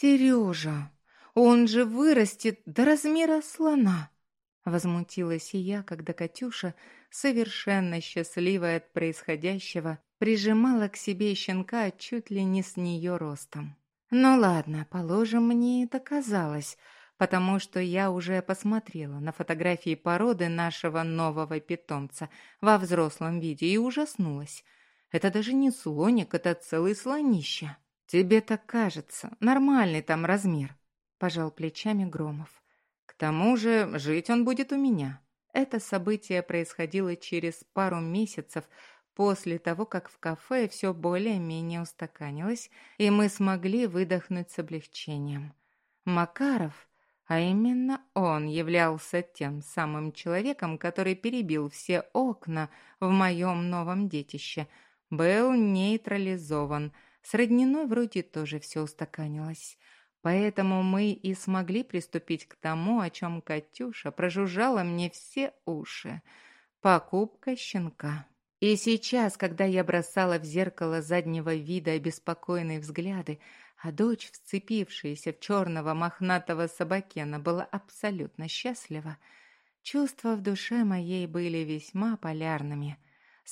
Сережа, он же вырастет до размера слона!» Возмутилась и я, когда Катюша, совершенно счастливая от происходящего, прижимала к себе щенка чуть ли не с нее ростом. «Ну ладно, положим, мне это казалось», потому что я уже посмотрела на фотографии породы нашего нового питомца во взрослом виде и ужаснулась. Это даже не слоник, это целый слонище. Тебе так кажется, нормальный там размер, пожал плечами Громов. К тому же жить он будет у меня. Это событие происходило через пару месяцев после того, как в кафе все более-менее устаканилось, и мы смогли выдохнуть с облегчением. Макаров а именно он являлся тем самым человеком, который перебил все окна в моем новом детище. Был нейтрализован. С родниной вроде тоже все устаканилось. Поэтому мы и смогли приступить к тому, о чем Катюша прожужжала мне все уши. Покупка щенка. И сейчас, когда я бросала в зеркало заднего вида обеспокоенные взгляды, а дочь, вцепившаяся в черного мохнатого собакена, была абсолютно счастлива. Чувства в душе моей были весьма полярными.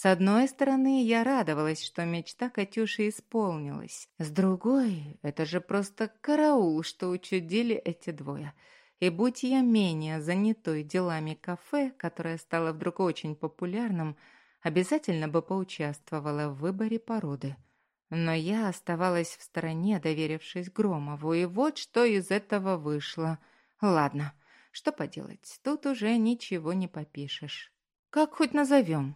С одной стороны, я радовалась, что мечта Катюши исполнилась. С другой, это же просто караул, что учудили эти двое. И будь я менее занятой делами кафе, которое стало вдруг очень популярным, обязательно бы поучаствовала в выборе породы – но я оставалась в стороне, доверившись Громову, и вот что из этого вышло. Ладно, что поделать, тут уже ничего не попишешь. «Как хоть назовем?»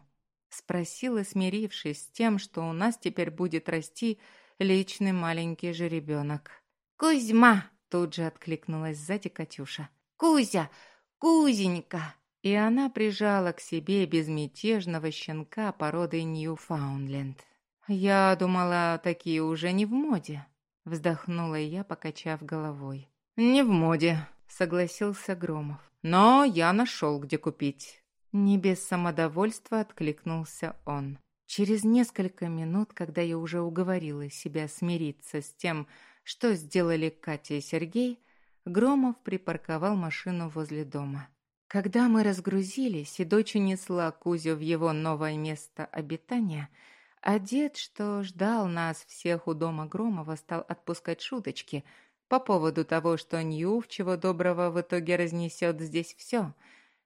Спросила, смирившись с тем, что у нас теперь будет расти личный маленький жеребенок. «Кузьма!» — тут же откликнулась сзади Катюша. «Кузя! Кузенька!» И она прижала к себе безмятежного щенка породы Ньюфаундленд. «Я думала, такие уже не в моде», — вздохнула я, покачав головой. «Не в моде», — согласился Громов. «Но я нашел, где купить». Не без самодовольства откликнулся он. Через несколько минут, когда я уже уговорила себя смириться с тем, что сделали Катя и Сергей, Громов припарковал машину возле дома. Когда мы разгрузились, и дочь унесла Кузю в его новое место обитания — а дед, что ждал нас всех у дома Громова, стал отпускать шуточки по поводу того, что Ньюв чего доброго в итоге разнесет здесь все.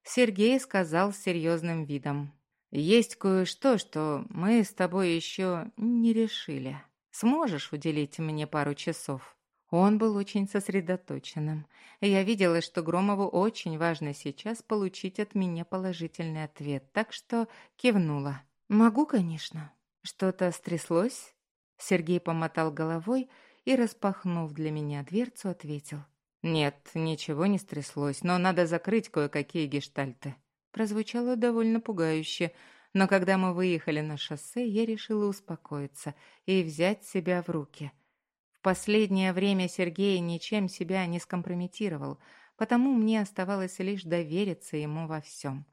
Сергей сказал с серьезным видом. «Есть кое-что, что мы с тобой еще не решили. Сможешь уделить мне пару часов?» Он был очень сосредоточенным. Я видела, что Громову очень важно сейчас получить от меня положительный ответ, так что кивнула. «Могу, конечно». «Что-то стряслось?» Сергей помотал головой и, распахнув для меня дверцу, ответил. «Нет, ничего не стряслось, но надо закрыть кое-какие гештальты». Прозвучало довольно пугающе, но когда мы выехали на шоссе, я решила успокоиться и взять себя в руки. В последнее время Сергей ничем себя не скомпрометировал, потому мне оставалось лишь довериться ему во всем.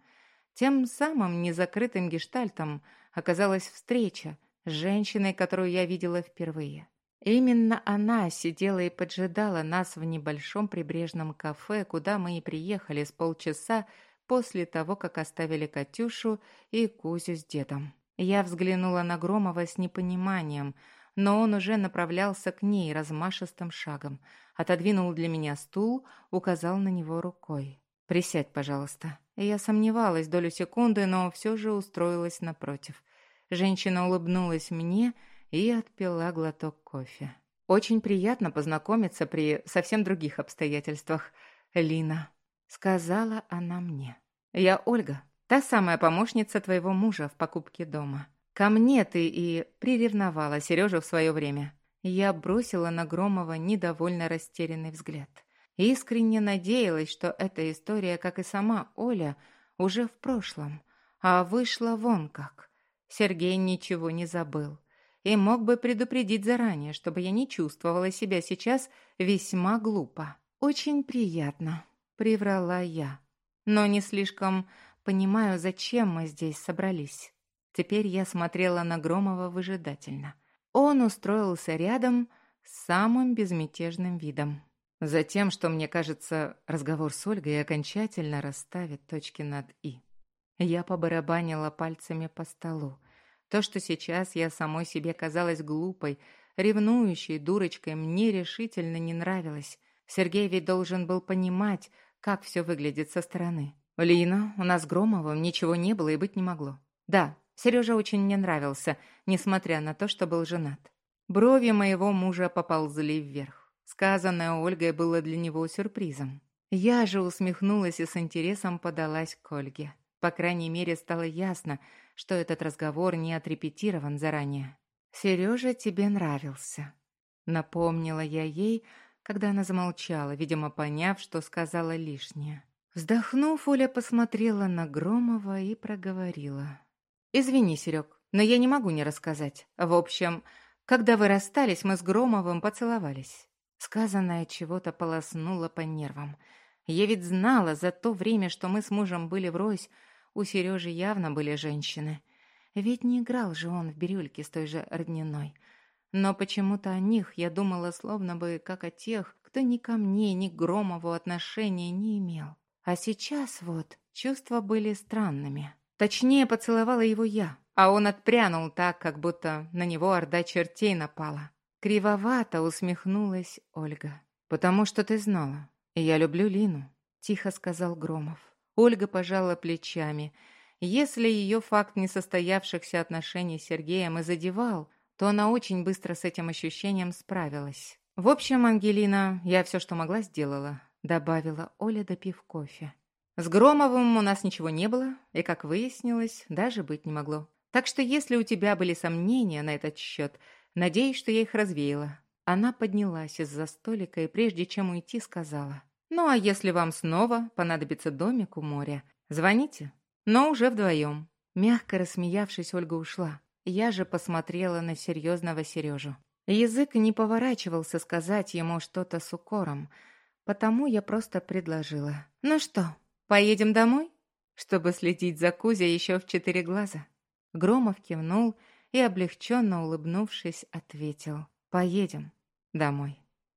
Тем самым незакрытым гештальтом – оказалась встреча с женщиной, которую я видела впервые. Именно она сидела и поджидала нас в небольшом прибрежном кафе, куда мы и приехали с полчаса после того, как оставили Катюшу и Кузю с дедом. Я взглянула на Громова с непониманием, но он уже направлялся к ней размашистым шагом, отодвинул для меня стул, указал на него рукой. «Присядь, пожалуйста». Я сомневалась долю секунды, но все же устроилась напротив. Женщина улыбнулась мне и отпила глоток кофе. «Очень приятно познакомиться при совсем других обстоятельствах, Лина», — сказала она мне. «Я Ольга, та самая помощница твоего мужа в покупке дома. Ко мне ты и приревновала Сережу в свое время». Я бросила на Громова недовольно растерянный взгляд. Искренне надеялась, что эта история, как и сама Оля, уже в прошлом, а вышла вон как. Сергей ничего не забыл и мог бы предупредить заранее, чтобы я не чувствовала себя сейчас весьма глупо. «Очень приятно», — приврала я, но не слишком понимаю, зачем мы здесь собрались. Теперь я смотрела на Громова выжидательно. Он устроился рядом, с самым безмятежным видом. Затем, что мне кажется, разговор с Ольгой окончательно расставит точки над «и». Я побарабанила пальцами по столу. То, что сейчас я самой себе казалась глупой, ревнующей дурочкой, мне решительно не нравилось. Сергей ведь должен был понимать, как все выглядит со стороны. «Лина, у нас с Громовым ничего не было и быть не могло. Да, Сережа очень мне нравился, несмотря на то, что был женат. Брови моего мужа поползли вверх. Сказанное Ольгой было для него сюрпризом. Я же усмехнулась и с интересом подалась к Ольге. По крайней мере, стало ясно, что этот разговор не отрепетирован заранее. «Сережа тебе нравился», — напомнила я ей, когда она замолчала, видимо, поняв, что сказала лишнее. Вздохнув, Оля посмотрела на Громова и проговорила. «Извини, Серег, но я не могу не рассказать. В общем, когда вы расстались, мы с Громовым поцеловались». Сказанное чего-то полоснуло по нервам. Я ведь знала за то время, что мы с мужем были врозь, у Сережи явно были женщины. Ведь не играл же он в бирюльке с той же родниной. Но почему-то о них я думала словно бы как о тех, кто ни ко мне, ни к Громову отношения не имел. А сейчас вот чувства были странными. Точнее, поцеловала его я, а он отпрянул так, как будто на него орда чертей напала. Кривовато усмехнулась Ольга. «Потому что ты знала. И я люблю Лину», — тихо сказал Громов. Ольга пожала плечами. Если ее факт несостоявшихся отношений с Сергеем и задевал, то она очень быстро с этим ощущением справилась. «В общем, Ангелина, я все, что могла, сделала», — добавила Оля, допив кофе. «С Громовым у нас ничего не было, и, как выяснилось, даже быть не могло. Так что если у тебя были сомнения на этот счет, надеюсь, что я их развеяла». Она поднялась из-за столика и, прежде чем уйти, сказала. Ну а если вам снова понадобится домик у моря, звоните, но уже вдвоем». Мягко рассмеявшись, Ольга ушла. Я же посмотрела на серьезного Сережу. Язык не поворачивался сказать ему что-то с укором, потому я просто предложила. «Ну что, поедем домой?» Чтобы следить за Кузей еще в четыре глаза. Громов кивнул и, облегченно улыбнувшись, ответил. «Поедем домой».